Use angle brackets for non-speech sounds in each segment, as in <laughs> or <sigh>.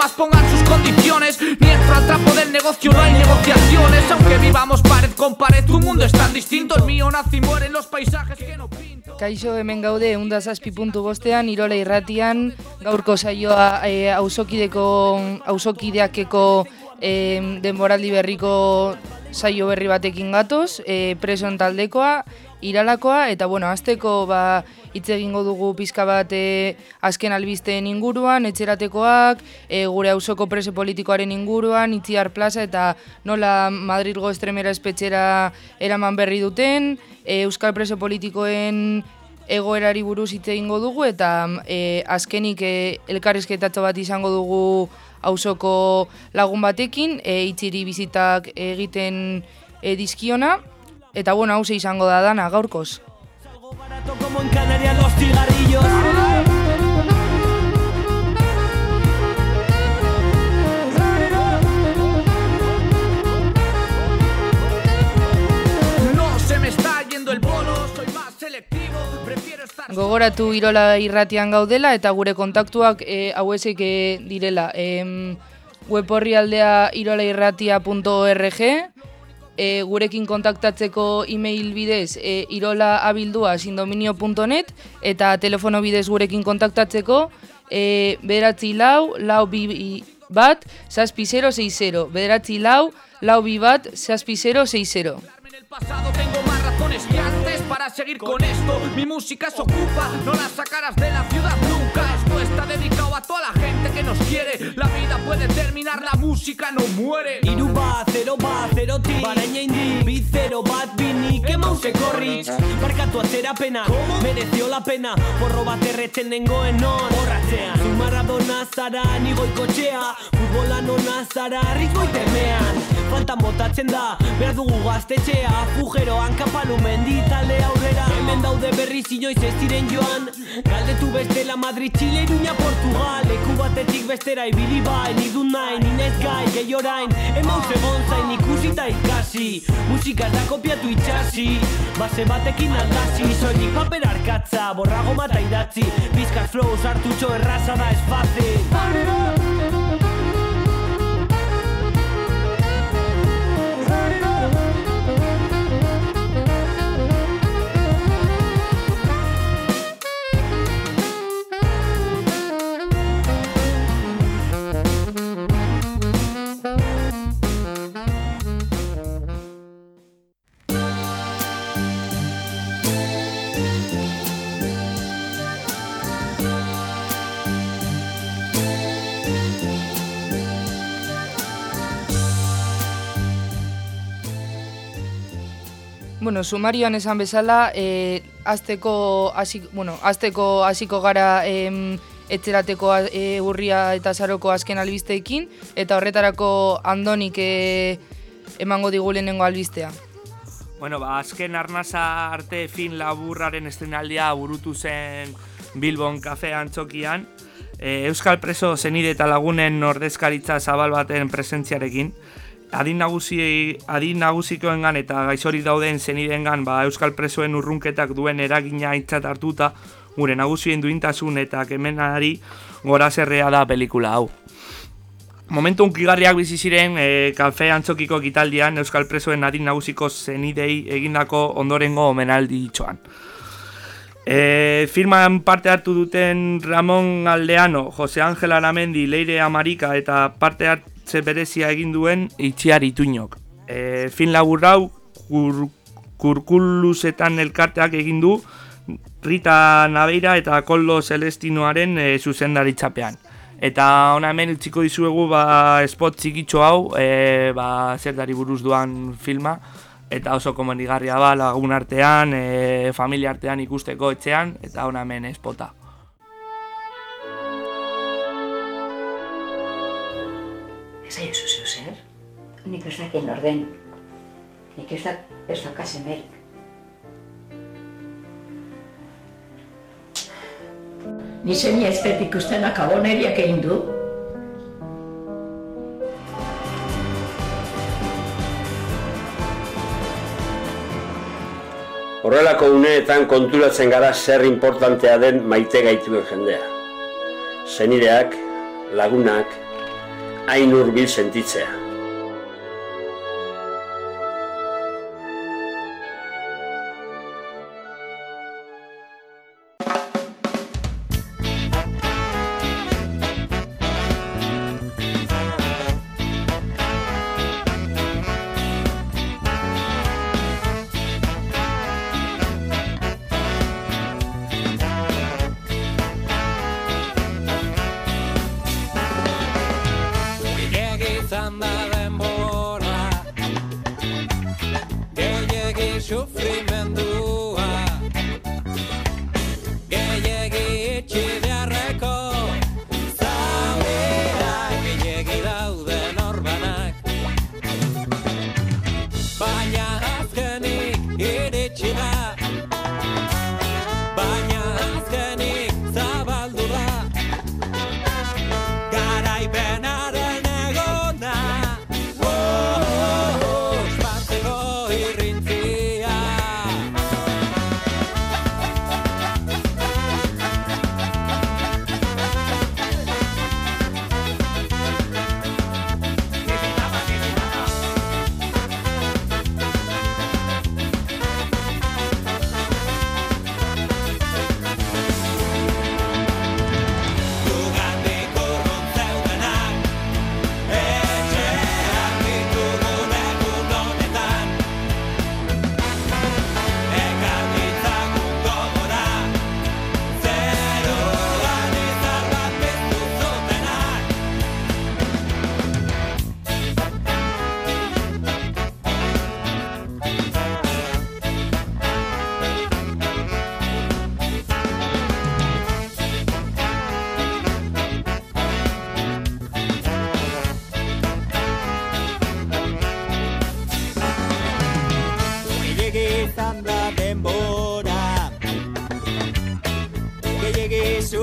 demás pongan sus condiciones. Ni entro al trapo del negocio, no hay negociaciones. Aunque vivamos pared con pared, tu mundo es tan distinto. El mío nace y muere en los paisajes que no pinto. Kaixo hemen gaude, unda zazpi puntu bostean, Irola irratian, gaurko saioa e, ausokideko, ausokideakeko e, denboraldi berriko saio berri batekin gatoz, e, preson taldekoa, iralakoa, eta bueno, azteko ba, hitz egingo dugu pizka bat e, azken albisteen inguruan, etxeratekoak, e, gure auzoko prese politikoaren inguruan, itziar plaza eta nola Madrilgo estremera espetxera eraman berri duten, e, Euskal preso politikoen egoerari buruz hitz egingo dugu eta e, azkenik e, elkarrizketatxo bat izango dugu auzoko lagun batekin, e, itziri bizitak egiten e, dizkiona, eta bueno, hause izango da dana gaurkoz. Gogoratu Irola irratian gaudela eta gure kontaktuak e, hauesek e, direla. E, web horri aldea irolairratia.org e, gurekin kontaktatzeko e-mail bidez e, irolaabildua eta telefono bidez gurekin kontaktatzeko e, bederatzi lau, lau bi bat, zazpi 060, bederatzi lau, lau bi bat, zazpi 060. pasado tengo más razones que antes para seguir con esto. Mi música se ocupa, no la sacarás de la ciudad nunca. Está dedicado a toda la gente que nos quiere. La vida puede terminar, la música no muere. Iru bat, zero bat, zero ti. Baraina indi, bi zero bat, bini. Que mause korritz, barkatu atzera pena. Mereció la pena, porro bat erretzen nengoen non. Borratzean, zu maradona zara, nigoiko txea Futbola nona zara, ritmo itemean Faltan botatzen da, behar dugu gaztetxea. Fujeroan kapalu menditale aurrera. Hemen daude berriz inoiz ez diren joan. Galdetu bestela Madrid, Chile, Iruña, Portugal. Leku batetik bestera ibili bai, nidun nahi, ninez gai, gehi orain. Emauz egon zain ikusi eta ikasi. Musika da kopiatu itxasi. Base batekin aldazi, soilik paper arkatza Borrago mata idatzi, bizkar flow sartutxo erraza da ez fácil Bueno, sumarioan esan bezala, e, azteko, hasi, bueno, azteko hasiko gara em, etxerateko e, urria eta zaroko azken albisteekin, eta horretarako andonik e, emango digu lehenengo albistea. Bueno, ba, azken arnaza arte fin laburraren estrenaldia burutu zen Bilbon kafe antzokian, e, Euskal Preso zenide eta lagunen ordezkaritza zabal baten presentziarekin, adin nagusi adin nagusikoengan eta gaixori dauden zenidengan ba euskal presoen urrunketak duen eragina aintzat hartuta gure nagusien duintasun eta kemenari gora zerrea da pelikula hau. Momentu unkigarriak bizi ziren e, kafe antzokiko ekitaldian euskal presoen adin nagusiko zenidei egindako ondorengo omenaldi itxoan. E, firman parte hartu duten Ramon Aldeano, Jose Ángel Aramendi, Leire Amarika eta parte hartu ze berezia egin duen itxiar ituinok. E, fin laburrau kur, kurkulusetan elkarteak egin du Rita Naveira eta Koldo Celestinoaren e, zuzendaritzapean. Eta ona hemen utziko dizuegu ba, spot txikitxo hau, e, ba, zer dari buruz duan filma, eta oso komenigarria ba, lagun artean, e, familia artean ikusteko etxean, eta ona hemen espota. nik ez dakit norden, nik ez dakaz emerik. Ni semia ez dut ikustenak akaboneriak egin du. Horrelako uneetan konturatzen gara zer importantea den maite gaituen jendea. Zenideak, lagunak, hain urbil sentitzea.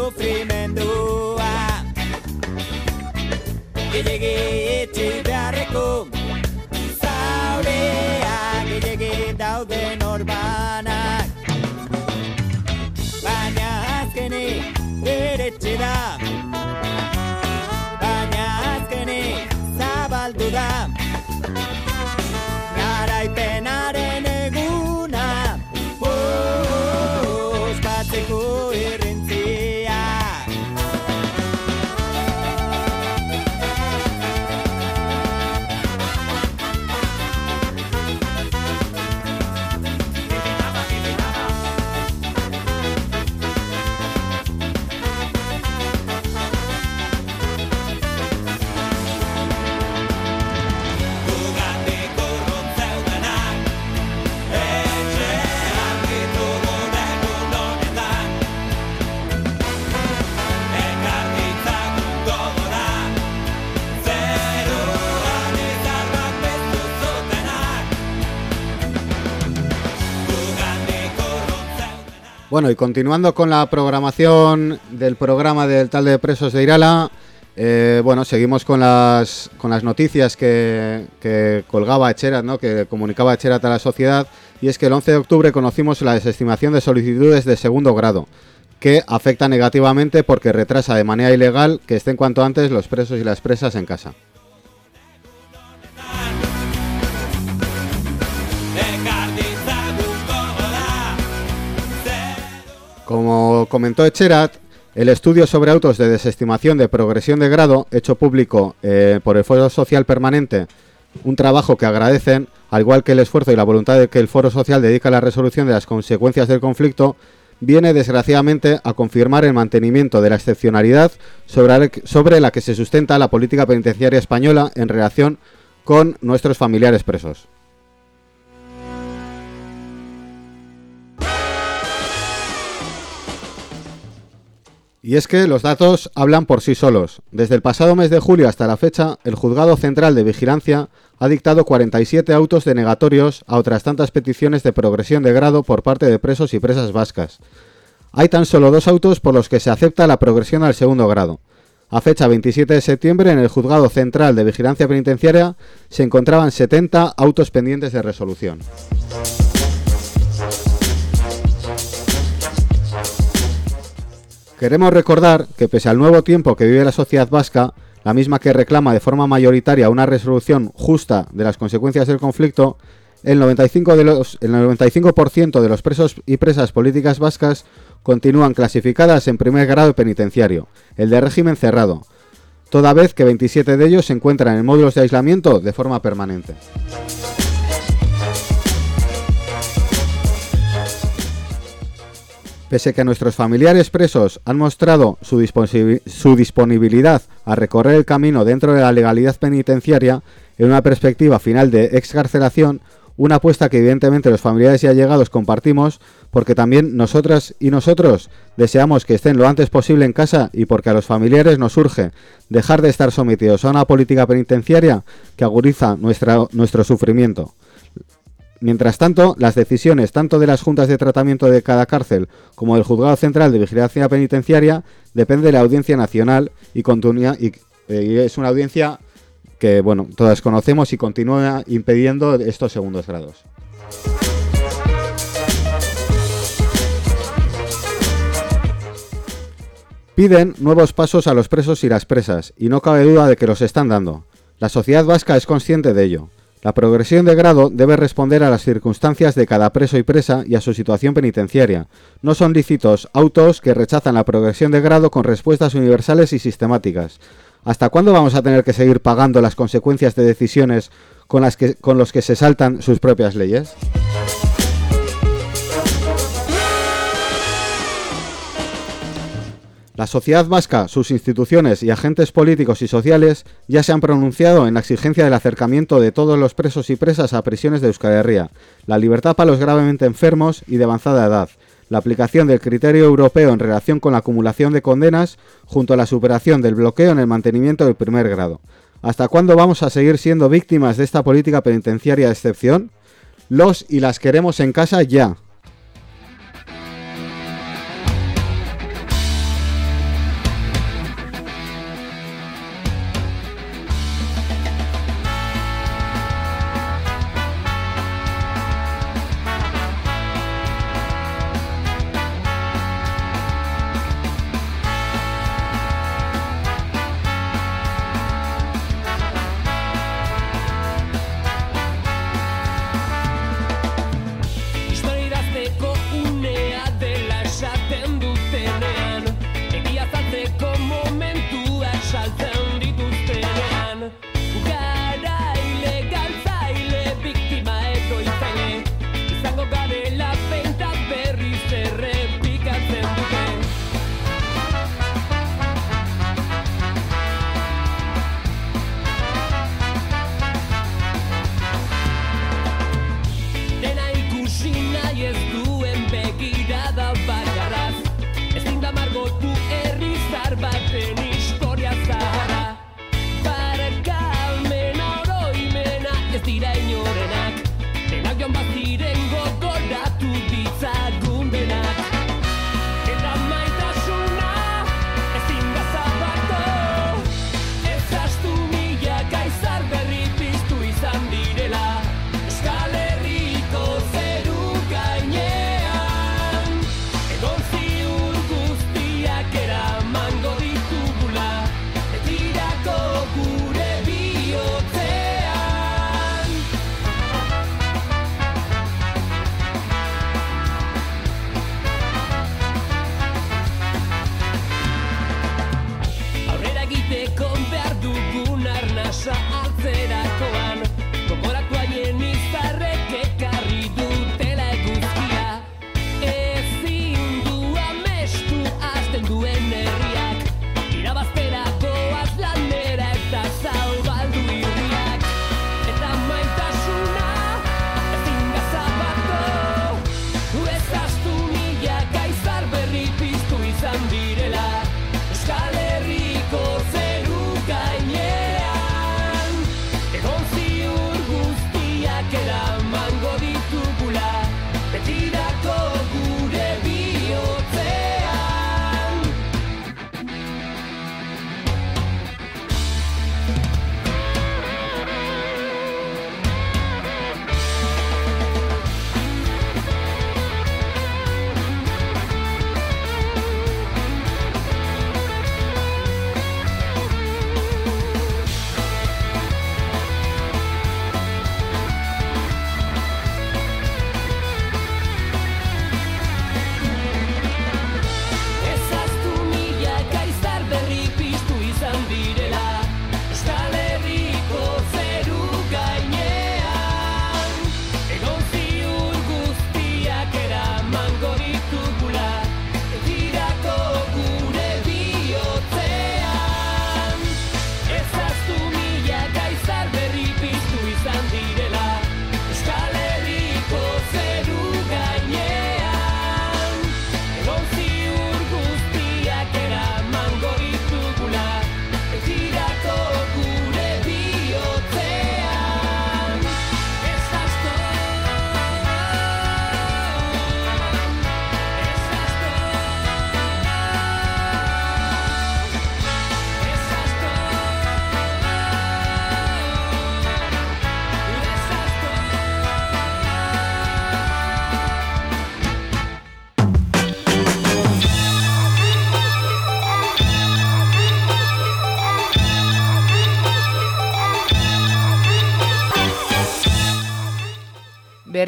sufrimendua Gehiagia Bueno, y continuando con la programación del programa del tal de presos de Irala, eh, bueno, seguimos con las, con las noticias que, colgaba Echerat, ¿no? que comunicaba Echerat a la sociedad, y es que el 11 de octubre conocimos la desestimación de solicitudes de segundo grado, que afecta negativamente porque retrasa de manera ilegal que estén cuanto antes los presos y las presas en casa. Como comentó Echerat, el estudio sobre autos de desestimación de progresión de grado, hecho público eh, por el Foro Social Permanente, un trabajo que agradecen, al igual que el esfuerzo y la voluntad de que el Foro Social dedica a la resolución de las consecuencias del conflicto, viene desgraciadamente a confirmar el mantenimiento de la excepcionalidad sobre, sobre la que se sustenta la política penitenciaria española en relación con nuestros familiares presos. Y es que los datos hablan por sí solos. Desde el pasado mes de julio hasta la fecha, el Juzgado Central de Vigilancia ha dictado 47 autos denegatorios a otras tantas peticiones de progresión de grado por parte de presos y presas vascas. Hay tan solo dos autos por los que se acepta la progresión al segundo grado. A fecha 27 de septiembre, en el Juzgado Central de Vigilancia Penitenciaria se encontraban 70 autos pendientes de resolución. Queremos recordar que pese al nuevo tiempo que vive la sociedad vasca, la misma que reclama de forma mayoritaria una resolución justa de las consecuencias del conflicto, el 95%, de los, el 95 de los presos y presas políticas vascas continúan clasificadas en primer grado penitenciario, el de régimen cerrado, toda vez que 27 de ellos se encuentran en módulos de aislamiento de forma permanente. Pese a que nuestros familiares presos han mostrado su, disponibilidad a recorrer el camino dentro de la legalidad penitenciaria en una perspectiva final de excarcelación, una apuesta que evidentemente los familiares y allegados compartimos porque también nosotras y nosotros deseamos que estén lo antes posible en casa y porque a los familiares nos urge dejar de estar sometidos a una política penitenciaria que agudiza nuestro sufrimiento. Mientras tanto, las decisiones tanto de las juntas de tratamiento de cada cárcel como del Juzgado Central de Vigilancia Penitenciaria dependen de la Audiencia Nacional y, y es una audiencia que, bueno, todas conocemos y continúa impidiendo estos segundos grados. Piden nuevos pasos a los presos y las presas, y no cabe duda de que los están dando. La sociedad vasca es consciente de ello. La progresión de grado debe responder a las circunstancias de cada preso y presa y a su situación penitenciaria. No son lícitos autos que rechazan la progresión de grado con respuestas universales y sistemáticas. ¿Hasta cuándo vamos a tener que seguir pagando las consecuencias de decisiones con, las que, con los que se saltan sus propias leyes? La sociedad vasca, sus instituciones y agentes políticos y sociales ya se han pronunciado en la exigencia del acercamiento de todos los presos y presas a prisiones de Euskal Herria, la libertad para los gravemente enfermos y de avanzada edad, la aplicación del criterio europeo en relación con la acumulación de condenas, junto a la superación del bloqueo en el mantenimiento del primer grado. ¿Hasta cuándo vamos a seguir siendo víctimas de esta política penitenciaria de excepción? Los y las queremos en casa ya.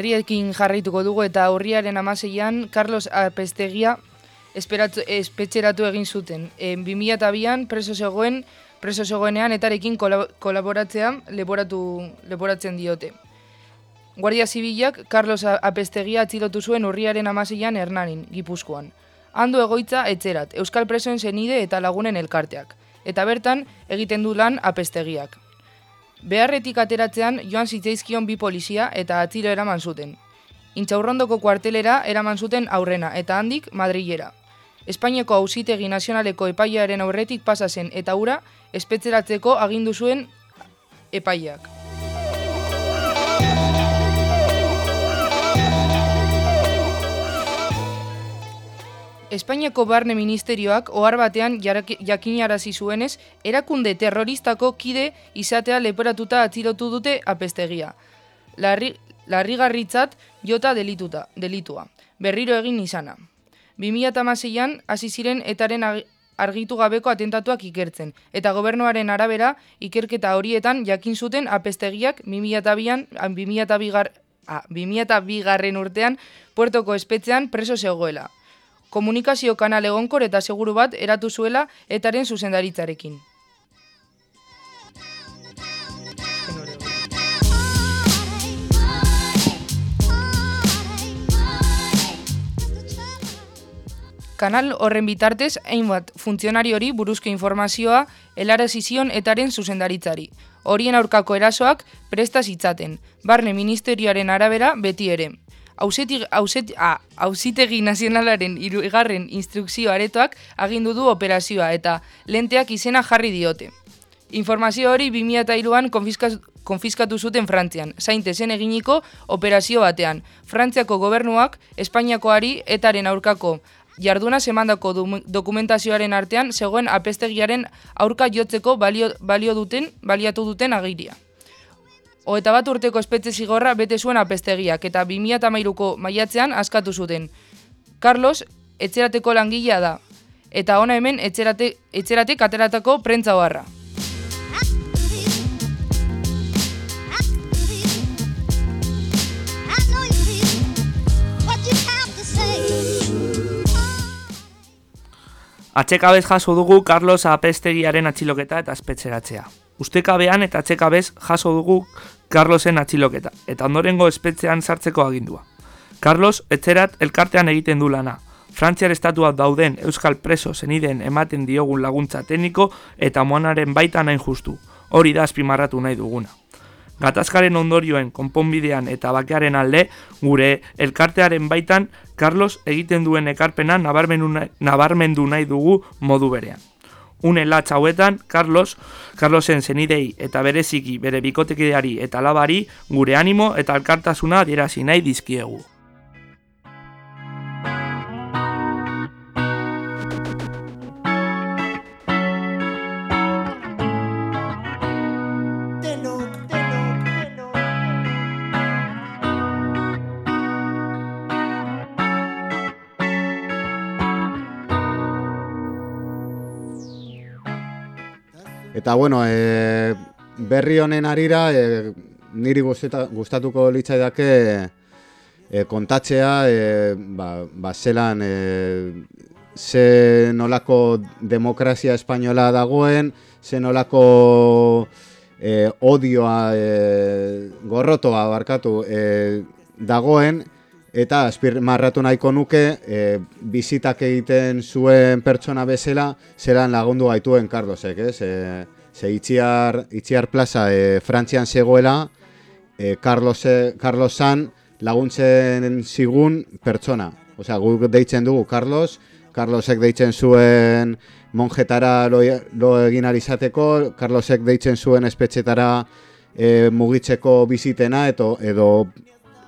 Berriekin jarraituko dugu eta aurriaren amaseian Carlos Apestegia espetxeratu egin zuten. E, 2002an preso zegoen, preso zegoenean etarekin kolaboratzean leporatu, leporatzen diote. Guardia Zibilak Carlos Apestegia atzilotu zuen urriaren amaseian Hernanin, Gipuzkoan. Handu egoitza etzerat, Euskal Presoen zenide eta lagunen elkarteak. Eta bertan, egiten du lan apestegiak. Beharretik ateratzean joan zitzaizkion bi polizia eta atziro eraman zuten. Intxaurrondoko kuartelera eraman zuten aurrena eta handik Madrilera. Espainiako auzitegi nazionaleko epaiaren aurretik pasa zen eta ura espetzeratzeko agindu zuen epaiak. Espainiako barne ministerioak ohar batean jakinarazi zuenez, erakunde terroristako kide izatea leporatuta atzilotu dute apestegia. Larri, larrigarritzat jota delituta, delitua. Berriro egin izana. 2006an hasi ziren etaren argitu gabeko atentatuak ikertzen, eta gobernuaren arabera ikerketa horietan jakin zuten apestegiak 2002an, 2002 garren urtean puertoko espetzean preso zegoela komunikazio kanal egonkor eta seguru bat eratu zuela etaren zuzendaritzarekin. Kanal horren bitartez, hainbat funtzionari hori buruzko informazioa helarazizion etaren zuzendaritzari. Horien aurkako erasoak prestaz itzaten, barne ministerioaren arabera beti ere hausitegi nazionalaren irugarren instrukzio aretoak agindu du operazioa eta lenteak izena jarri diote. Informazio hori 2002an konfiskatu zuten Frantzian, zainte zen eginiko operazio batean. Frantziako gobernuak Espainiakoari etaren aurkako jarduna semandako dokumentazioaren artean zegoen apestegiaren aurka jotzeko balio, balio duten, baliatu duten agiria. Hoeta bat urteko espetze zigorra bete zuen apestegiak eta 2008ko maiatzean askatu zuten. Carlos, etxerateko langilea da. Eta ona hemen etxerate, etxerate kateratako prentza hoarra. Atxekabez jaso dugu Carlos apestegiaren atxiloketa eta espetxeratzea. Ustekabean eta atxekabez jaso dugu Carlosen atxiloketa, eta ondorengo espetzean sartzeko agindua. Carlos, etzerat elkartean egiten du lana. Frantziar estatua dauden euskal preso zeniden ematen diogun laguntza tekniko eta moanaren baita nahi justu. Hori da azpimarratu nahi duguna. Gatazkaren ondorioen konponbidean eta bakearen alde, gure elkartearen baitan, Carlos egiten duen ekarpena nabarmendu nahi dugu modu berean une latz hauetan, Carlos, Carlosen zenidei eta bereziki bere bikotekideari eta labari gure animo eta alkartasuna adierazi nahi dizkiegu. Eta bueno, e, berri honen arira, e, niri gustatuko litzaidake e, kontatzea, e, ba, ba zelan, e, ze nolako demokrazia espainola dagoen, ze nolako e, odioa, e, gorrotoa barkatu e, dagoen, eta azpirmarratu nahiko nuke e, bizitak egiten zuen pertsona bezala zelan lagundu gaituen Carlosek, ez? E, ze itziar, itziar plaza e, Frantzian zegoela e, Carlos, Carlosan laguntzen zigun pertsona. Osea, guk deitzen dugu Carlos, Carlosek deitzen zuen monjetara lo, lo egin alizateko, Carlosek deitzen zuen espetxetara e, mugitzeko bizitena, eto, edo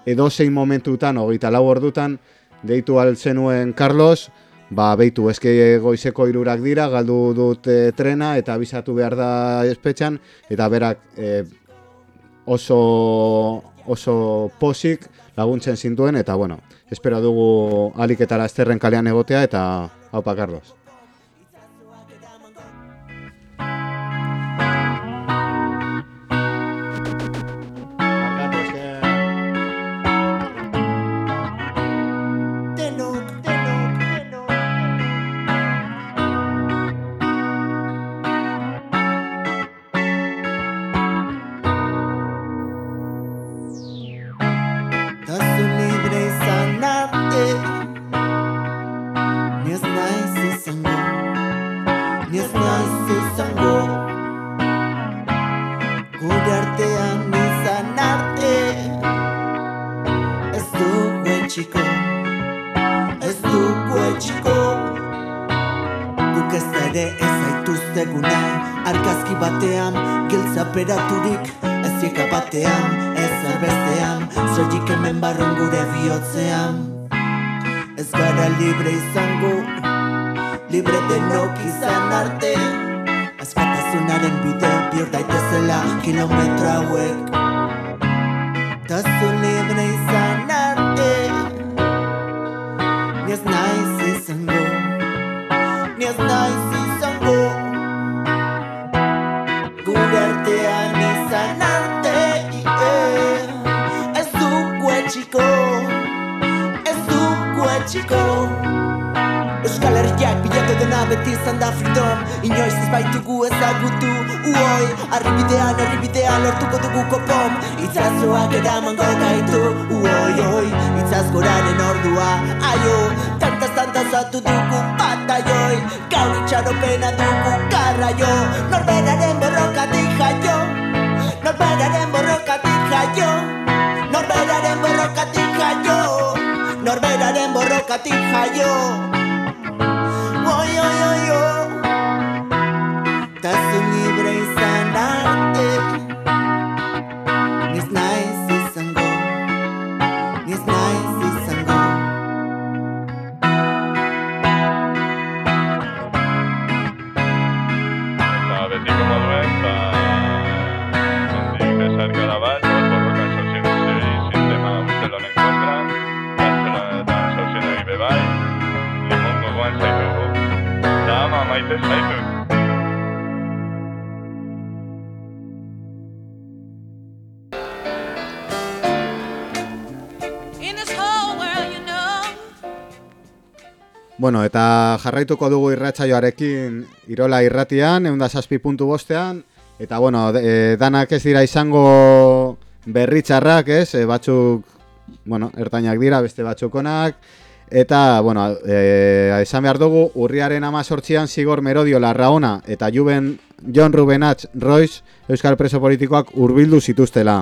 edo zein momentutan, hogeita lau ordutan, deitu altzenuen Carlos, ba, beitu, eske goizeko irurak dira, galdu dut e, trena, eta abisatu behar da espetxan, eta berak e, oso, oso posik laguntzen zintuen, eta bueno, espero dugu aliketara esterren kalean egotea, eta haupa, Carlos. Euskal Herriak bilatu dena beti izan da freedom. Inoiz ez baitugu ezagutu Uoi, arribidean, arribidean lortuko dugu kopom. Itzazoak eramango gaitu. Uoi, oi, itzazgoraren ordua. Aio, tantaz tantazatu dugu bataioi. Gaur itxaropena dugu garraio. Norberaren borrokatik jaio. Norberaren borrokatik jaio. Norberaren borrokatik jaio Norberaren borrokatik jaio. Oi, oi, oi, oi maite zaitu. Bueno, eta jarraituko dugu irratsaioarekin Irola irratian, eunda saspi puntu bostean, eta bueno, e, danak ez dira izango berritxarrak, ez, e, batzuk, bueno, ertainak dira, beste batzukonak, eta, bueno, e, esan behar dugu, urriaren amazortzian Sigor Merodio Larraona eta Juben John Rubenatz Royce Euskal Preso Politikoak urbildu zituztela.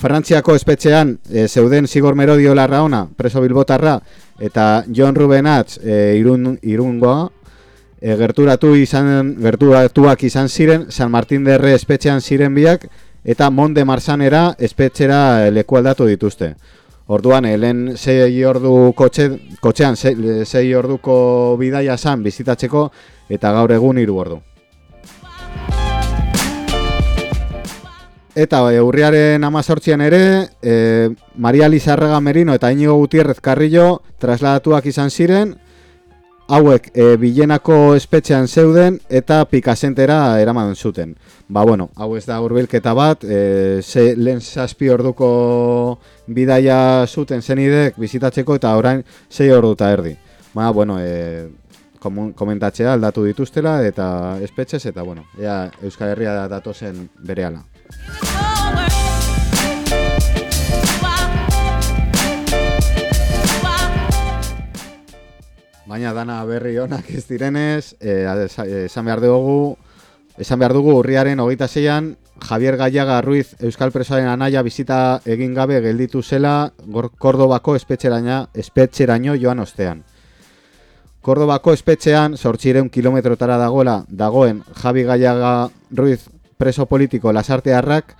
Frantziako espetxean e, zeuden Sigor Merodio Larraona, preso bilbotarra, eta John Rubenatz e, irun, irungoa, e, gerturatu izan, gerturatuak izan ziren, San Martín de Re espetxean ziren biak, eta Monde Marsanera espetxera lekualdatu dituzte. Orduan, helen sei ordu kotxe, kotxean sei, sei orduko bidaia zan bizitatzeko, eta gaur egun hiru ordu. Eta e, urriaren amazortzian ere, e, Maria Lizarraga Merino eta Inigo Gutierrez Carrillo trasladatuak izan ziren, hauek e, bilenako espetxean zeuden eta pikasentera eraman zuten. Ba, bueno, hau ez da urbilketa bat, e, ze, lehen zazpi orduko bidaia zuten zenidek bizitatzeko eta orain zei ordu eta erdi. Ba, bueno, e, komentatzea aldatu dituztela eta espetxez eta, bueno, ea Euskal Herria datozen berehala. Baina dana berri onak ez direnez, eh, esan behar dugu, esan behar dugu urriaren hogeita zeian, Javier Gaiaga Ruiz Euskal Presoaren anaia bizita egin gabe gelditu zela Kordobako espetxeraino, espetxeraino joan ostean. Kordobako espetxean, sortxireun kilometrotara dagoela, dagoen Javi Gaiaga Ruiz preso politiko lasartearrak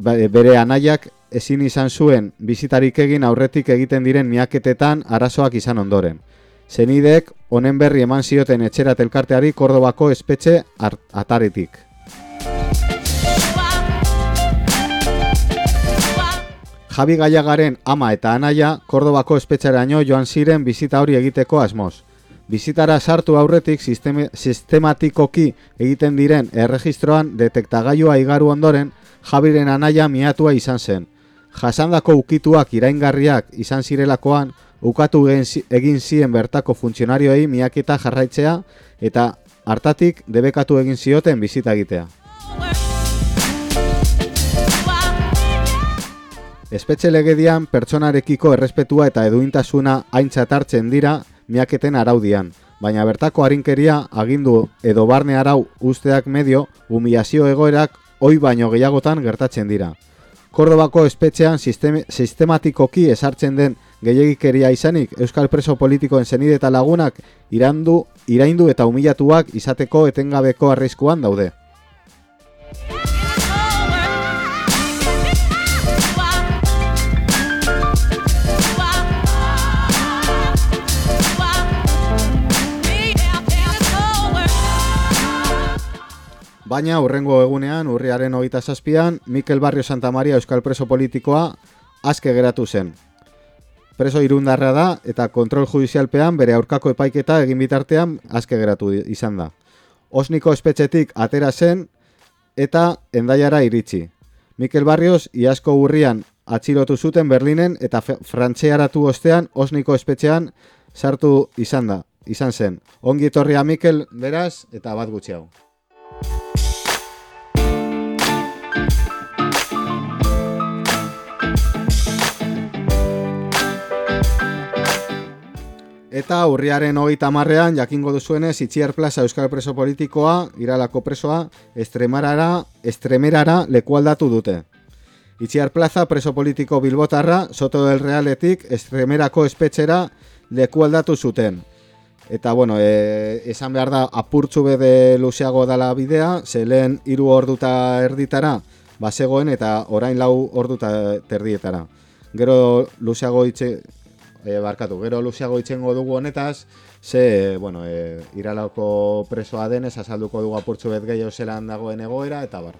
bere anaiak ezin izan zuen bizitarik egin aurretik egiten diren miaketetan arazoak izan ondoren. Zenidek honen berri eman zioten etxera telkarteari Kordobako espetxe ataretik. Javi Gaiagaren ama eta anaia Kordobako espetxeraino joan ziren bizita hori egiteko asmoz. Bizitara sartu aurretik sisteme, sistematikoki egiten diren erregistroan detektagailua igaru ondoren Javiren anaia miatua izan zen. Jasandako ukituak iraingarriak izan zirelakoan ukatu egin zien bertako funtzionarioei miaketa jarraitzea eta hartatik debekatu egin zioten bizita egitea. Espetxe legedian pertsonarekiko errespetua eta eduintasuna aintzat hartzen dira miaketen araudian, baina bertako harinkeria agindu edo barne arau usteak medio humilazio egoerak oi baino gehiagotan gertatzen dira. Kordobako espetxean sistem, sistematikoki esartzen den gehiagikeria izanik Euskal Preso Politikoen zenide eta lagunak irandu, iraindu eta humilatuak izateko etengabeko arriskuan daude. Baina, urrengo egunean, urriaren hogeita zazpian, Mikel Barrio Santa Maria Euskal Preso Politikoa azke geratu zen. Preso irundarra da eta kontrol judizialpean bere aurkako epaiketa egin bitartean azke geratu izan da. Osniko espetxetik atera zen eta endaiara iritsi. Mikel Barrios iasko urrian atxilotu zuten Berlinen eta frantxearatu ostean Osniko espetxean sartu izan da, izan zen. Ongi etorria Mikel beraz eta bat gutxi Eta urriaren hogeita marrean, jakingo duzuenez, Itziar Plaza Euskal Preso Politikoa, iralako presoa, estremarara, estremerara lekualdatu dute. Itziar Plaza preso politiko bilbotarra, soto del realetik, estremerako espetxera lekualdatu zuten. Eta, bueno, e, esan behar da, apurtzu bede luzeago dala bidea, ze lehen iru orduta erditara, basegoen eta orain lau orduta terdietara. Gero luzeago itxe, e, barkatu, gero luziago itxengo dugu honetaz, ze, bueno, e, iralako presoa denez, azalduko dugu apurtzu bet gehiago zelan dagoen egoera, eta bar.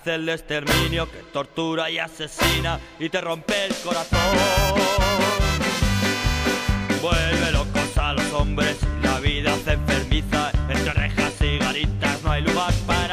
Cárcel de exterminio que tortura y asesina y te rompe el corazón. Vuelve locos a los hombres la vida se enfermiza. Entre rejas y garitas no hay lugar para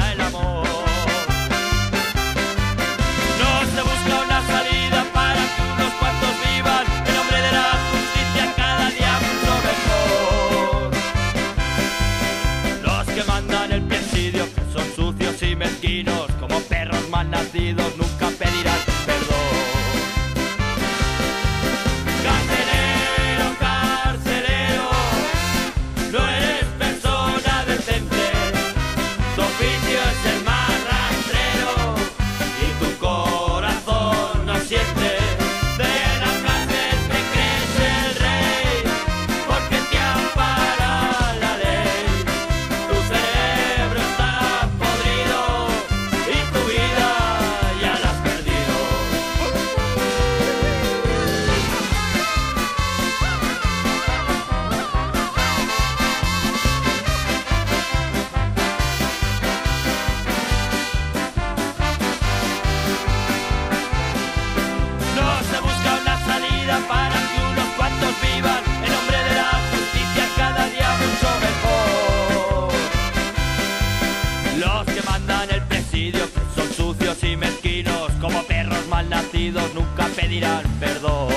nunca pedirán perdón.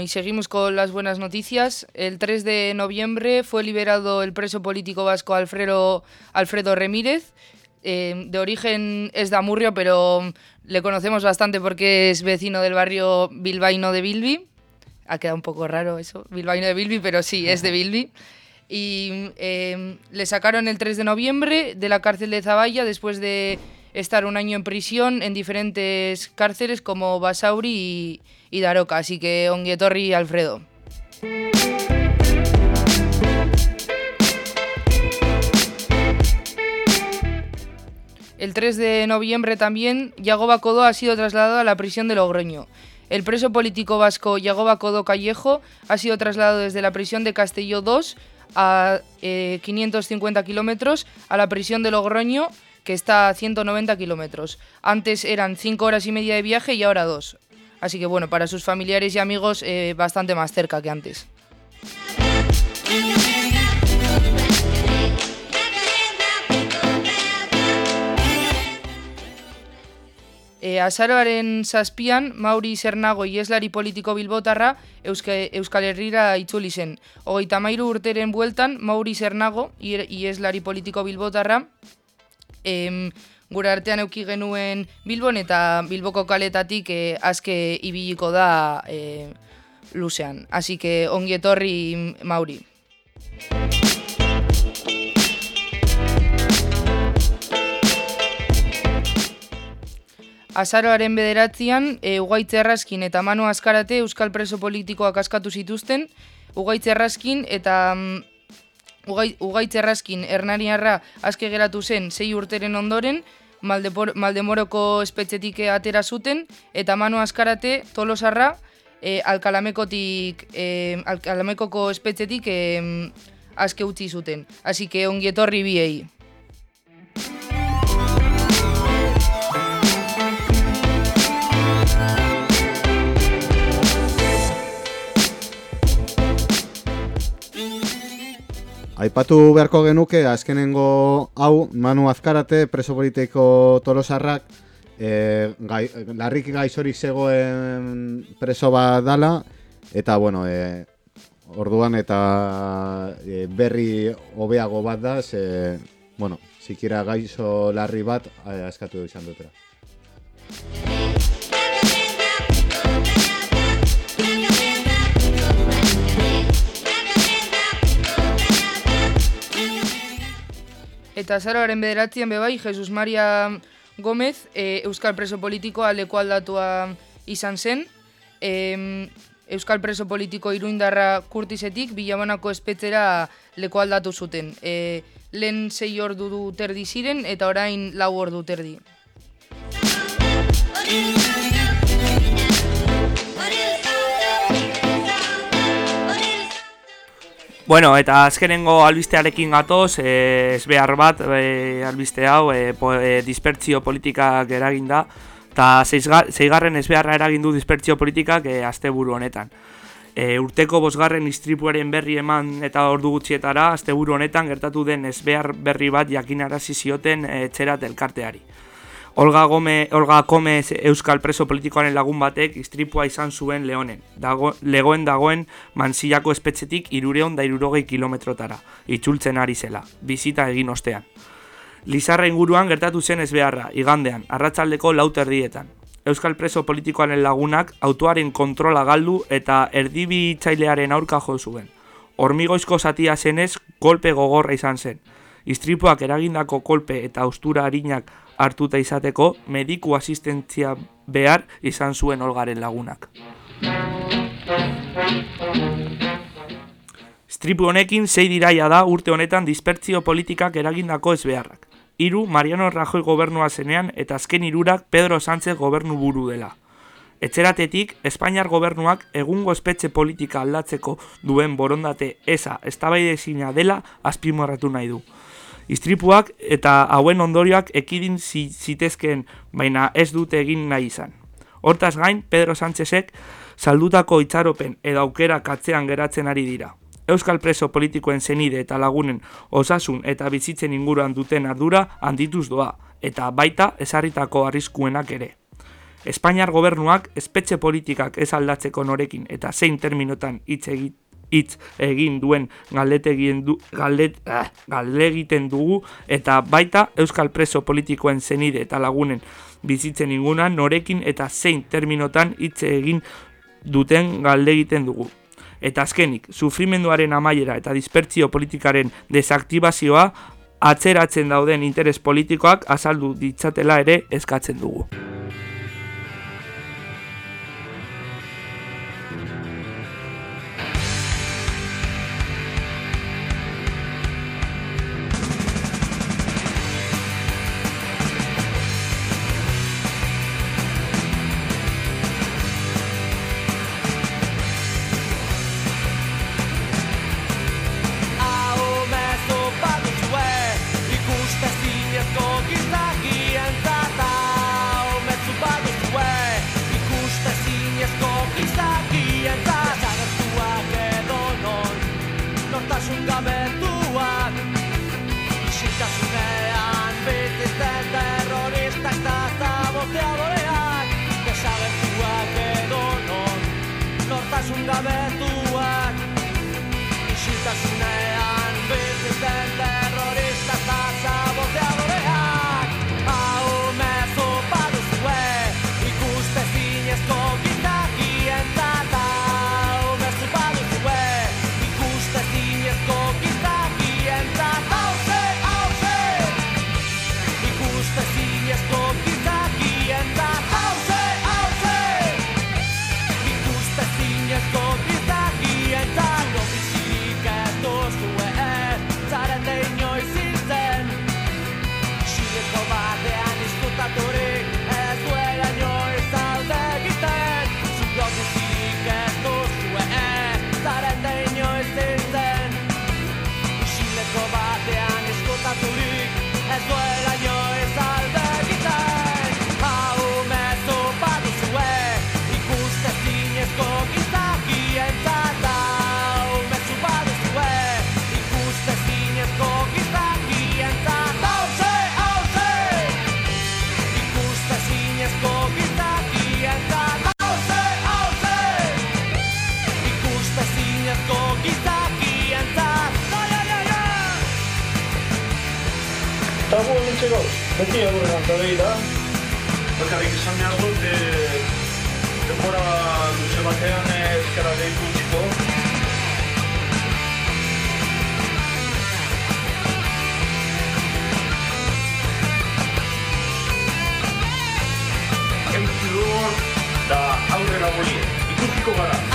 Y seguimos con las buenas noticias. El 3 de noviembre fue liberado el preso político vasco Alfredo, Remírez. Eh, de origen es de Amurrio, pero le conocemos bastante porque es vecino del barrio bilbaíno de Bilbi. Ha quedado un poco raro eso, bilbaíno de Bilbi, pero sí, es de Bilbi. Y eh, le sacaron el 3 de noviembre de la cárcel de Zaballa después de estar un año en prisión en diferentes cárceles como Basauri y, Daroca. Así que Onguietorri Alfredo. El 3 de noviembre también, Yagoba Codó ha sido trasladado a la prisión de Logroño. El preso político vasco Yagoba Codó Callejo ha sido trasladado desde la prisión de Castelló 2 a 550 eh, kilómetros a la prisión de Logroño que está a 190 kilómetros. Antes eran 5 horas y media de viaje y ahora 2. Así que bueno, para sus familiares y amigos eh, bastante más cerca que antes. E, azaroaren zazpian, Mauri Zernago ieslari politiko bilbotarra Euske, Euskal Herrira itzuli zen. Hogeita mairu urteren bueltan, Mauri Zernago ieslari politiko bilbotarra em, gure artean euki genuen Bilbon eta Bilboko kaletatik e, azke ibiliko da e, luzean. Así que ongi etorri Mauri. Azaroaren bederatzean, e, Ugaitze Erraskin eta Manu Azkarate Euskal Preso Politikoak askatu zituzten, Ugaitze Erraskin eta mm, Ugaitzerraskin Hernaniarra aske geratu zen sei urteren ondoren, Maldemoroko espetxetik atera zuten, eta Manu Askarate Tolosarra e, Alkalamekotik, e, Alkalamekoko espetxetik e, aske utzi zuten. Así que ongietorri biei. Aipatu beharko genuke azkenengo hau Manu Azkarate preso politiko tolosarrak e, gai, larrik gaizorik zegoen preso bat dala eta bueno e, orduan eta e, berri hobeago bat da ze, bueno, zikira gaizo larri bat askatu izan dutera. Eta zaroaren bederatzien bebai, Jesus Maria Gomez, e, Euskal Preso Politikoa leku aldatua izan zen. E, Euskal Preso Politiko iruindarra kurtizetik, bilabonako espetzera leku aldatu zuten. E, lehen zei ordu du terdi ziren, eta orain lau ordu terdi. Bueno, eta azkenengo albistearekin gatoz, e, ez behar bat, e, albiste hau, e, po, e, dispertzio politikak eraginda, eta zeigarren ez beharra eragindu dispertzio politikak e, azte buru honetan. E, urteko bosgarren istripuaren berri eman eta ordu gutxietara, azte buru honetan gertatu den ez behar berri bat jakinarazi zioten e, txerat elkarteari. Olga, Gome, Olga Gomez Euskal Preso Politikoaren lagun batek istripua izan zuen lehonen. Dago, legoen dagoen mansillako espetxetik irureon da irurogei kilometrotara, itxultzen ari zela, bizita egin ostean. Lizarra inguruan gertatu zen ez beharra, igandean, arratsaldeko lauter dietan. Euskal Preso Politikoaren lagunak autoaren kontrola galdu eta erdibi itzailearen aurka jo zuen. Hormigoizko zatia zenez, kolpe gogorra izan zen. Istripuak eragindako kolpe eta austura harinak hartuta izateko mediku asistentzia behar izan zuen olgaren lagunak. Stripu honekin zei diraia da urte honetan dispertzio politikak eragindako ez beharrak. Mariano Rajoy gobernua zenean eta azken irurak Pedro Sánchez gobernu buru dela. Etxeratetik, Espainiar gobernuak egungo espetxe politika aldatzeko duen borondate eza eztabaidezina dela azpimorratu nahi du. Istripuak eta hauen ondorioak ekidin zitezkeen, baina ez dute egin nahi izan. Hortaz gain, Pedro Sánchezek saldutako itxaropen edo aukera katzean geratzen ari dira. Euskal preso politikoen zenide eta lagunen osasun eta bizitzen inguruan duten ardura handituz doa, eta baita ezarritako arriskuenak ere. Espainiar gobernuak espetxe politikak ez aldatzeko norekin eta zein terminotan hitz hitz egin duen galdetegien du, galdet, ah, galdegiten dugu eta baita euskal preso politikoen zenide eta lagunen bizitzen inguna norekin eta zein terminotan hitz egin duten galde egiten dugu. Eta azkenik, sufrimenduaren amaiera eta dispertsio politikaren desaktibazioa atzeratzen dauden interes politikoak azaldu ditzatela ere eskatzen dugu. Beti aurrean gabe da. Bakarrik esan behar dut, e, denbora luze batean ezkara lehitu utziko. Entzulor da aurrera bolie, ikusiko gara.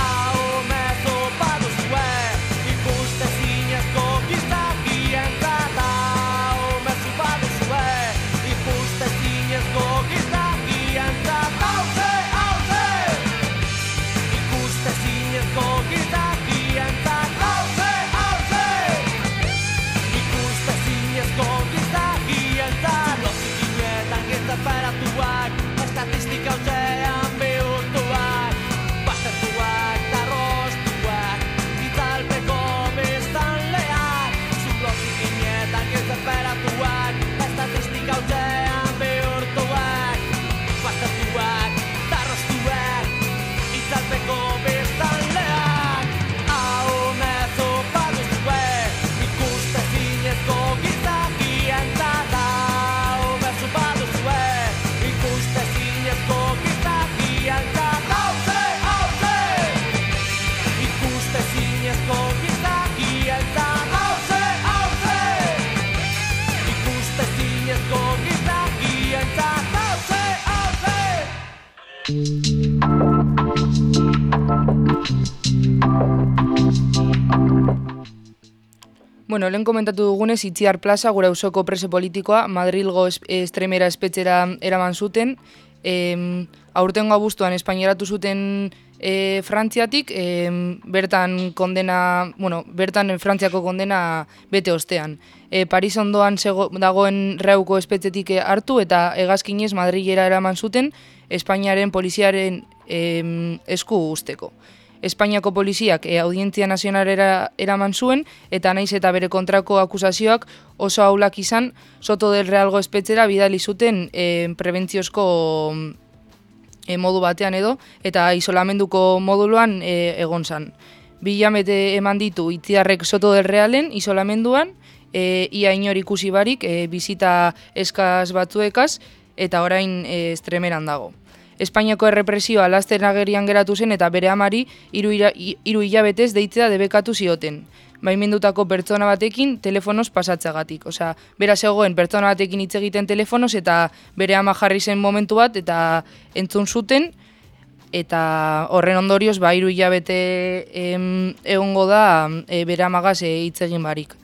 Bueno, lehen komentatu dugunez, Itziar Plaza, gura usoko prese politikoa, Madrilgo estremera espetxera eraman zuten, e, aurtengo abuztuan espainieratu zuten e, Frantziatik, e, bertan kondena, bueno, bertan Frantziako kondena bete ostean. E, Paris ondoan dagoen reuko espetxetik hartu eta egazkinez Madrilera eraman zuten Espainiaren poliziaren e, esku usteko. Espainiako poliziak e, audientzia nazionalera eraman zuen, eta naiz eta bere kontrako akusazioak oso aulak izan, soto del realgo espetzera bidali zuten e, prebentziozko e, modu batean edo, eta isolamenduko moduluan e, egon zan. Bi jamete eman ditu itziarrek soto del realen isolamenduan, e, ia inor ikusi barik, e, bizita eskaz batzuekaz, eta orain e, estremeran dago. Espainiako errepresioa lasten agerian geratu zen eta bere amari hiru hilabetez deitzea debekatu zioten baimendutako pertsona batekin telefonoz pasatzagatik. Osea, bera zegoen pertsona batekin hitz egiten telefonoz eta bere ama jarri zen momentu bat eta entzun zuten eta horren ondorioz ba hiru hilabete egongo da e, bere amagaz e, hitz egin barik.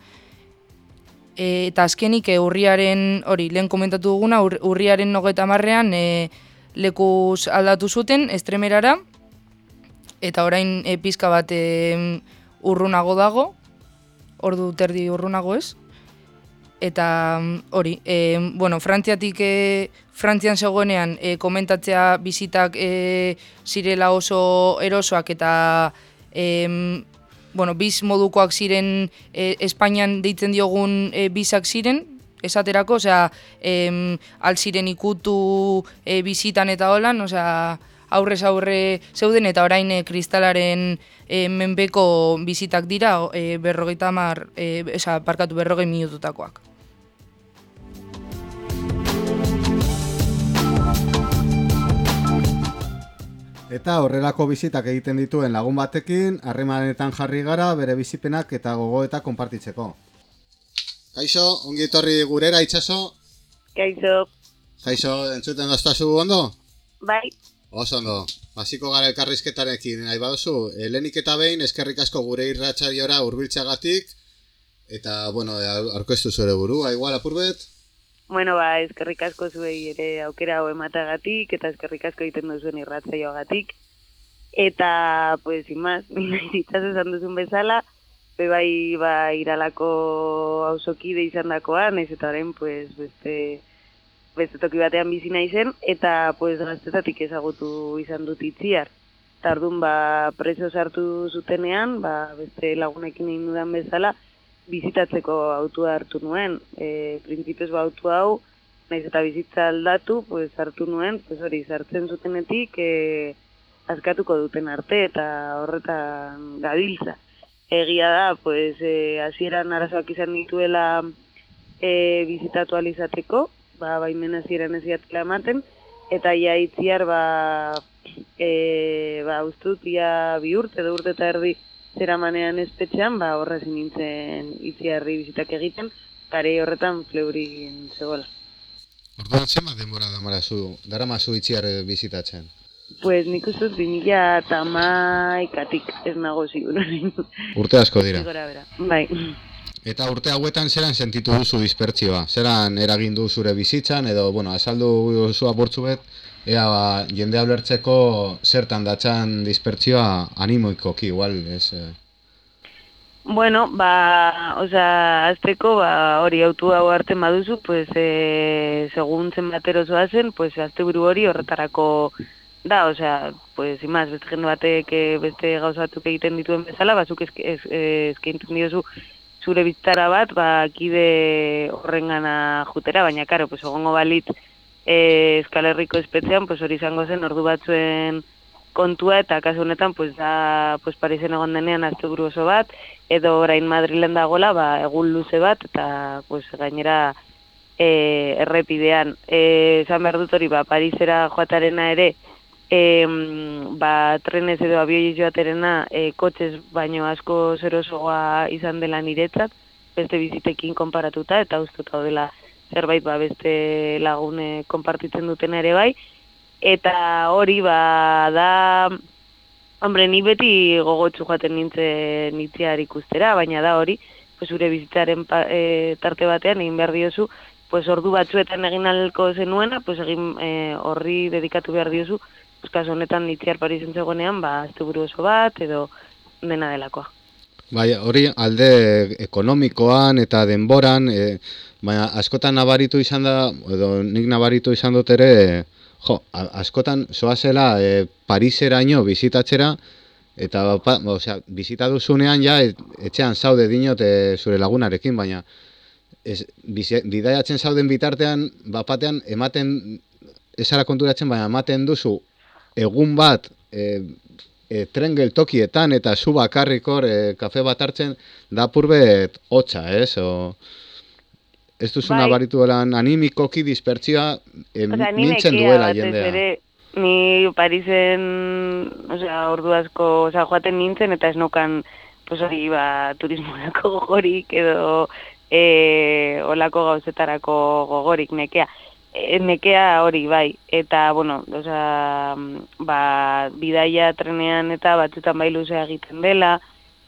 E, eta azkenik e, urriaren, hori, lehen komentatu duguna, urriaren nogeta marrean e, lekuz aldatu zuten estremerara, eta orain e, pizka bat urrunago dago, ordu terdi urrunago ez. Eta hori, e, bueno, frantziatik e, frantzian zegoenean e, komentatzea bizitak e, zirela oso erosoak eta e, bueno, biz modukoak ziren e, Espainian deitzen diogun e, bizak ziren, esaterako, osea, e, altziren ikutu e, bizitan eta holan, osea, aurrez aurre zeuden eta orain e, kristalaren e, menbeko bizitak dira e, berrogeita mar, e, esa, parkatu berrogei minututakoak. Eta horrelako bizitak egiten dituen lagun batekin, harremanetan jarri gara bere bizipenak eta gogoeta konpartitzeko. Kaixo, ongi etorri gurera itxaso? Kaixo. Kaixo, entzuten doztazu ondo? Bai. Oso ondo, hasiko gara elkarrizketarekin nahi baduzu, helenik eta behin eskerrik asko gure irratxariora urbiltzagatik, eta, bueno, aurkeztu zure buru, igual apurbet? Bueno, ba, eskerrik asko zuei ere aukera hau ematagatik, eta eskerrik asko egiten duzuen irratzaioagatik. Eta, pues, más, <laughs> minaizitzaz esan duzun bezala, be bai, ba, iralako hausokide izan dakoan, ez eta horren, pues, beste beste toki batean bizi naizen eta pues gaztetatik ezagutu izan dut itziar. Tardun ba preso sartu zutenean, ba beste lagunekin egin dudan bezala bizitatzeko autua hartu nuen. E, Printzipioz ba autu hau, naiz eta bizitza aldatu, pues hartu nuen, pues hori sartzen zutenetik e, askatuko duten arte eta horretan gabiltza. Egia da, pues eh hasieran arazoak izan dituela e, bizitatu alizateko, ba, baimena ziren ez ematen, eta ia itziar, ba, e, ba, ustut, ia bi urte, edo urte eta erdi zera manean espetxean, ba, horrez nintzen itziarri bizitak egiten, kare horretan fleurin zegoela. Orduan zema denbora da marazu, dara mazu itziar bizitatzen? Pues nik uste dut binila eta maikatik ez nago zigun. Urte asko dira. Bai. Eta urte hauetan zeran sentitu duzu dispertsioa? Zeran eragindu zure bizitzan edo, bueno, azaldu zu aportzu bet, ea ba, jende ulertzeko zertan datzan dispertsioa animoiko ki, igual, ez? Eh? Bueno, ba, oza, azteko, ba, hori autu hau arte maduzu, pues, e, segun zen batero zoazen, pues, azte buru hori horretarako da, osea, pues, imaz, beste jende batek eh, beste gauzatuk egiten dituen bezala, bazuk eskaintzen diozu zure biztara bat, ba, kide horrengana jutera, baina, karo, pues, ogongo balit e, eskalerriko espetzean, pues, hori izango zen, ordu batzuen kontua, eta kasu honetan, pues, da, pues, Parisen egon denean azte oso bat, edo orain Madrilen dagola, ba, egun luze bat, eta, pues, gainera, e, errepidean, e, zan behar dut hori, ba, Parisera joatarena ere, e, ba, trenez edo abioi joaterena e, kotxez baino asko zerosoa izan dela niretzat, beste bizitekin konparatuta, eta uste dela zerbait ba, beste lagune konpartitzen duten ere bai. Eta hori ba, da, hombre, ni beti gogotsu joaten nintzen nitziar ikustera, baina da hori, pues, zure bizitzaren e, tarte batean egin behar diozu, pues, ordu batzuetan egin alko zenuena, pues, egin e, horri dedikatu behar diozu, Euskaz honetan nitziar Parisen zegoenean, ba, azte buru oso bat, edo dena delakoa. Bai, hori alde ekonomikoan eta denboran, e, baina askotan nabaritu izan da, edo nik nabaritu izan dut ere, jo, askotan zoazela e, Pariseraino bizitatzera, eta ba, osea, bizita duzunean ja, etxean zaude dinot e, zure lagunarekin, baina ez, bidaiatzen zauden bitartean, bapatean, ematen, ezara konturatzen, baina ematen duzu egun bat e, e, tren geltokietan eta zu bakarrik hor e, kafe bat hartzen da purbet hotza, ez? O, ez duzuna Bai. baritu lan animikoki dispertsioa e, Osea, ni mintzen duela jendea. Ere, ni Parisen, osea, ordu asko, osea, joaten nintzen eta ez nokan, pues hori, ba, turismorako gogorik edo e, olako gauzetarako gogorik nekea. E, nekea hori, bai, eta, bueno, osea, ba, bidaia trenean eta batzutan bai luzea egiten dela,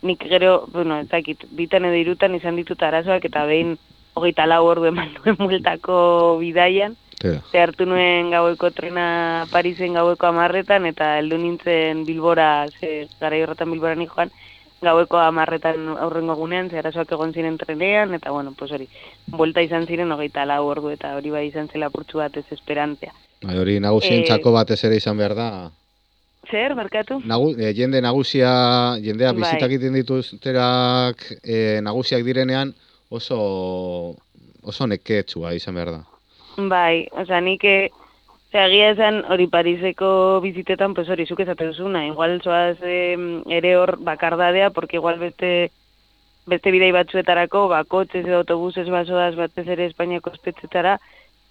nik gero, bueno, ez dakit, bitan edo irutan izan ditut arazoak eta behin hogeita lau ordu eman <laughs> duen multako bidaian, Tira. Ze hartu nuen gaueko trena Parisen gaueko amarretan, eta heldu nintzen Bilbora, ze gara horretan Bilbora ni joan, gaueko amarretan aurrengo gunean, ze arazoak egon ziren trenean, eta bueno, pues hori, buelta izan ziren hogeita lau ordu, eta hori bai izan zela purtsu bat ez esperantea. Bai, hori nagusientzako Eh, batez ere izan behar da. Zer, barkatu? Nagu, e, jende nagusia, jendea Bai. bizitak egiten dituzterak e, nagusiak direnean oso oso neketsua izan behar da. Bai, osea, nik eh, egia esan hori Pariseko bizitetan, pues hori, zuk esaten duzuna, igual zoaz em, ere hor bakardadea, porque igual beste beste bidei batzuetarako, ba, kotxez edo autobuses basoaz batez ere Espainiako espetzetara,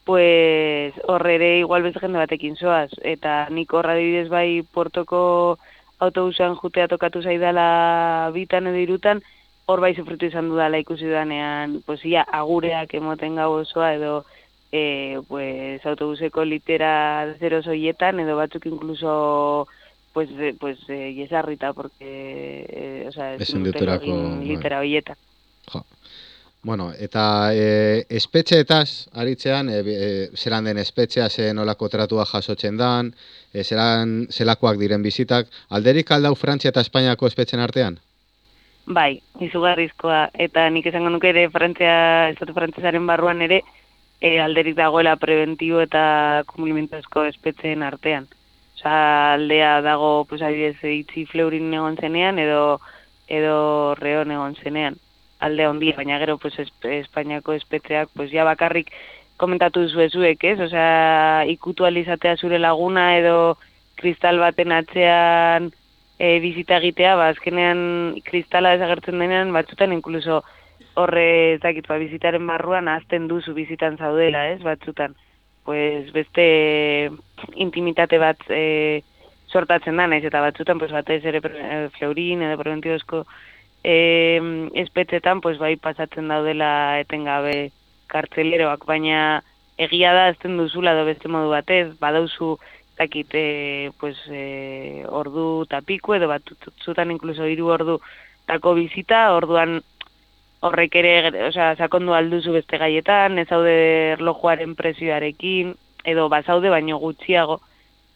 pues hor ere igual beste jende batekin zoaz. Eta nik hor adibidez bai portoko autobusean jutea tokatu zaidala bitan edo irutan, hor bai sufritu izan dudala ikusi dudanean, pues ia, agureak emoten gau osoa edo e, pues, autobuseko litera zero zoietan, edo batzuk incluso pues, eh, pues eh, yesarrita, porque, eh, o sea, dutelako, egin bai. litera hoietan. Bueno, eta e, espetxeetaz aritzean, e, e, zelan den espetxea, ze nolako tratua jasotzen dan, e, zelan, zelakoak diren bizitak, alderik aldau Frantzia eta Espainiako espetxen artean? Bai, izugarrizkoa, eta nik esango nuke ere Frantzia, estatu frantzesaren barruan ere, e, alderik dagoela preventibo eta kumulimentuzko espetzen artean. Osa, aldea dago, pues, adibidez, itzi fleurin egon zenean, edo, edo reon egon zenean. Alde ondia, baina gero, pues, es, Espainiako espetzeak, pues, ja bakarrik komentatu zuezuek, ez? Osea, ikutu alizatea zure laguna, edo kristal baten atzean, e, bizita egitea, ba, azkenean kristala desagertzen denean, batzutan inkluso horre, dakit, ba, bizitaren barruan azten duzu bizitan zaudela, ez, batzutan. Pues beste intimitate bat e, sortatzen da, naiz, eta batzutan, pues, batez ere eh, fleurin edo preventibozko e, espetzetan, pues, bai pasatzen daudela etengabe kartzeleroak, baina egia da azten duzula edo beste modu batez, badauzu dakit, e, pues, e, ordu tapiku edo batzutan inkluso hiru ordu tako bizita, orduan horrek ere, osea, sakondu alduzu beste gaietan, ez zaude erlojuaren prezioarekin, edo bazaude baino gutxiago,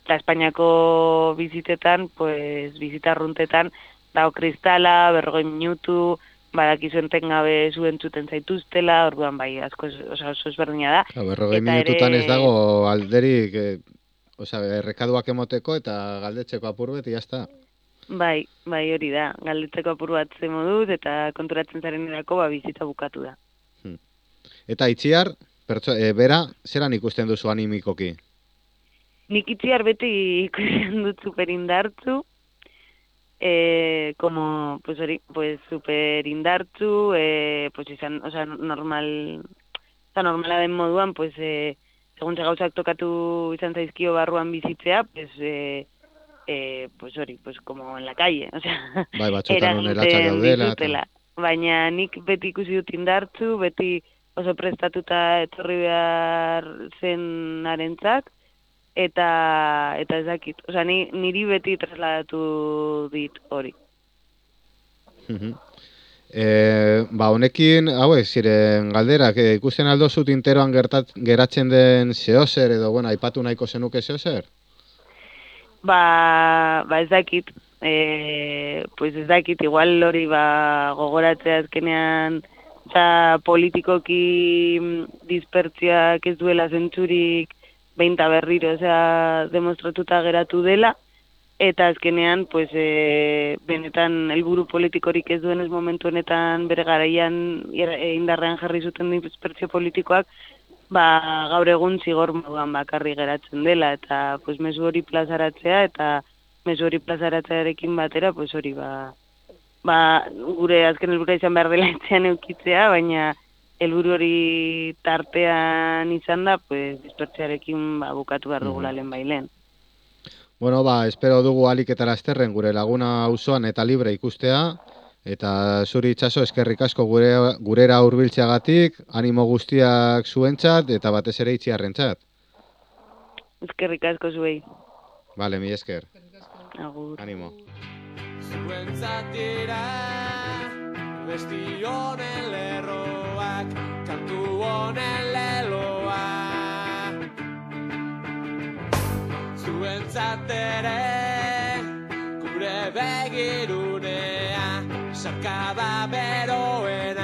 eta Espainiako bizitetan, pues, bizitarruntetan, dago kristala, berrogei minutu, badakizu entengabe zu entzuten zaituztela, orduan bai, asko, osea, oso ezberdina da. Ja, berrogei Eta minututan ere- ez dago alderik, e, osea, errekaduak emoteko eta galdetzeko apur bet, jazta. Bai, bai hori da, galdetzeko apur bat ze moduz, eta konturatzen zaren erako, ba, bizitza bukatu da. Eta itziar, pertso, e, bera, zeran ikusten duzu animikoki? Nik itziar beti ikusten dut super indartzu, eh, como, pues hori, pues super indartzu, eh, pues izan, o sea, normal, eta normala den moduan, pues, eh, segun gauzak tokatu izan zaizkio barruan bizitzea, pues, eh, eh, pues hori, pues como en la calle, o sea, <laughs> Bai, batzuetan daudela. eta- ditutela. Baina nik beti ikusi dut indartzu, beti oso prestatuta etorri behar zen eta eta ez dakit. Osea, ni, niri beti trasladatu dit hori. E, ba, honekin, hauek, ziren galderak, e, ikusten aldo zut interoan gertat, geratzen den zehozer, edo, bueno, aipatu nahiko zenuke zehozer? Ba, ba ez dakit, e, pues ez dakit, igual hori ba gogoratzea azkenean, eta politikoki dispertziak ez duela zentzurik behin ta berriro, osea, demostratuta geratu dela, eta azkenean, pues, e, benetan helburu politikorik ez duen ez momentu honetan bere garaian e, indarrean jarri zuten dispertzio politikoak, ba, gaur egun zigor moduan bakarri geratzen dela, eta pues, mezu hori plazaratzea, eta mezu hori plazaratzearekin batera, pues, hori ba, ba, gure azken helburua izan behar dela etxean eukitzea, baina helburu hori tartean izan da, pues, dispertzearekin ba, bukatu behar dugula lehen bailen. Bueno, ba, espero dugu aliketara esterren gure laguna auzoan eta libre ikustea, eta zuri itxaso eskerrik asko gure, gurera hurbiltzeagatik, animo guztiak zuentzat eta batez ere itxiarrentzat. Eskerrik asko zuei. Vale, mi esker. Agur. Animo. Zuentzat dira Besti honen lerroak Kantu honen leloa Zuentzat ere Gure begirunea a cadáver o en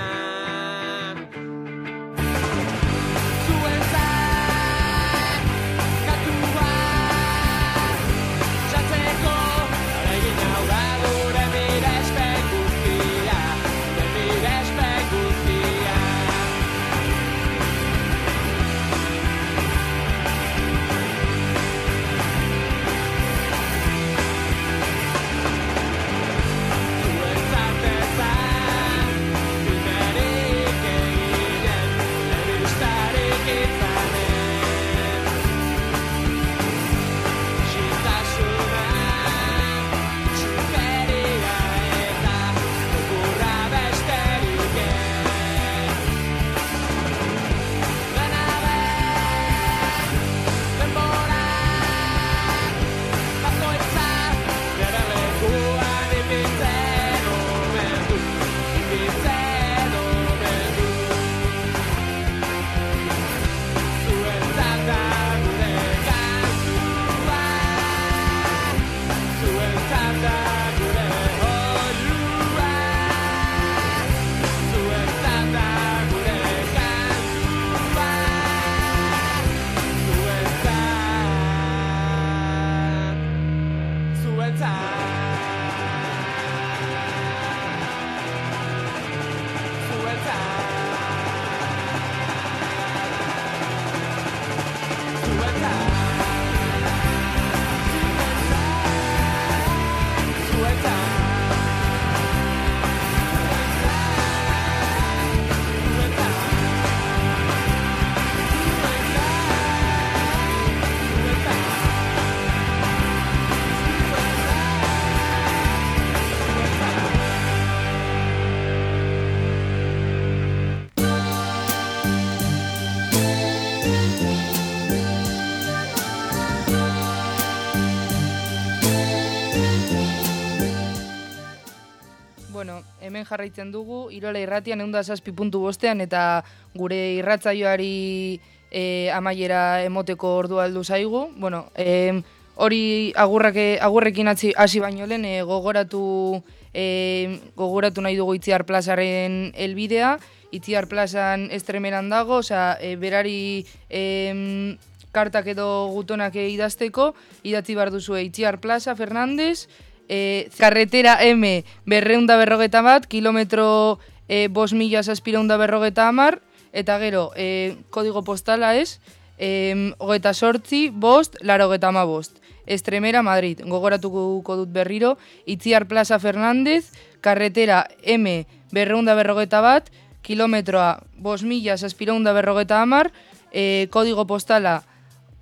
hemen jarraitzen dugu, Irola irratian egun zazpi bostean, eta gure irratzaioari e, amaiera emoteko ordu aldu zaigu. Bueno, e, hori agurrake, agurrekin hasi hasi baino lehen e, gogoratu, e, gogoratu nahi dugu Itziar plazaren elbidea. Itziar plazan estremeran dago, osea, e, berari e, kartak edo gutonak idazteko, idatzi behar duzue Itziar plaza, Fernandez, e, carretera M berreunda berrogeta bat, kilometro e, bos mila zazpireunda berrogeta amar, eta gero, e, kodigo postala ez, e, hogeta sortzi, bost, larogeta ama bost. Estremera, Madrid, gogoratuko dut berriro, Itziar Plaza Fernandez, carretera M berreunda berrogeta bat, kilometroa bos mila zazpireunda berrogeta amar, e, kodigo postala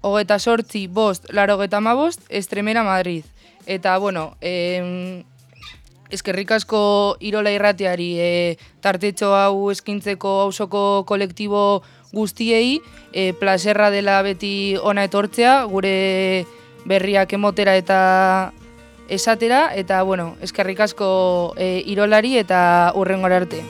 hogeta sortzi, bost, larogeta ama bost, Estremera, Madrid. Eta, bueno, em, eskerrik asko Irola irratiari e, tartetxo hau eskintzeko hausoko kolektibo guztiei, e, plazerra dela beti ona etortzea, gure berriak emotera eta esatera, eta, bueno, eskerrik asko e, Irolari eta urrengora arte.